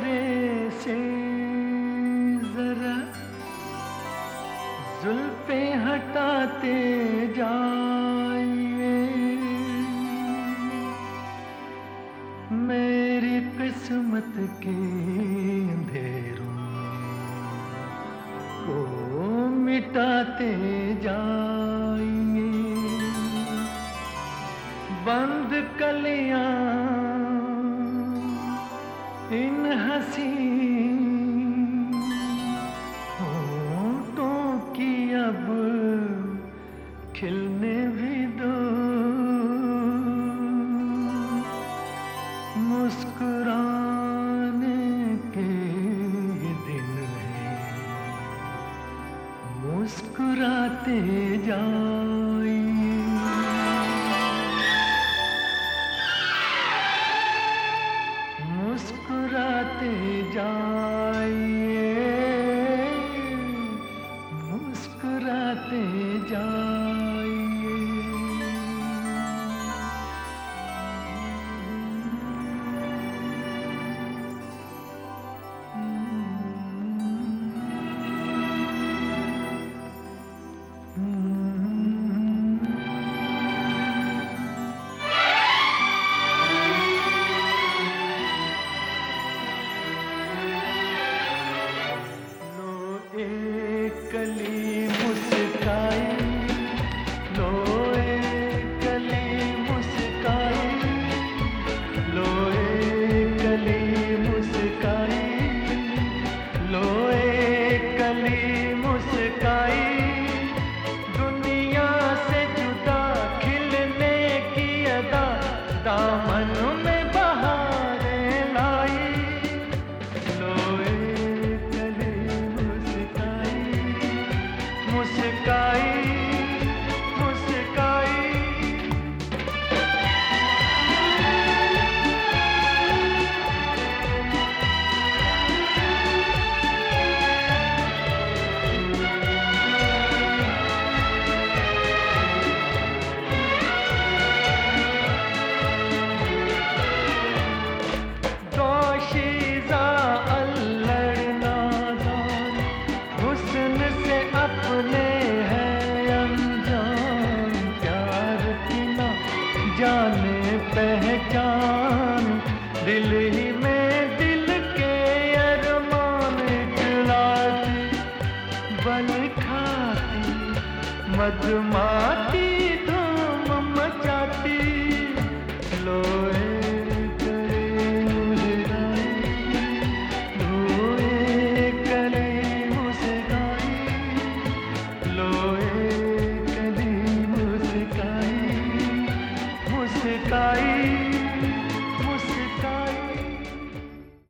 चेहरे से जरा जुल्फे हटाते जाइए। मेरी किस्मत के अंधेरों को मिटाते जाइए। बंद कलियाँ हसी। होठों की अब खिलने भी दो। मुस्कुराने के दिन है। मुस्कुराते जाइए கலி मुस्काई। पहचान दिल ही में दिल के अरमान खिलाती बल खाती मधुमाती धूम मचाती लोए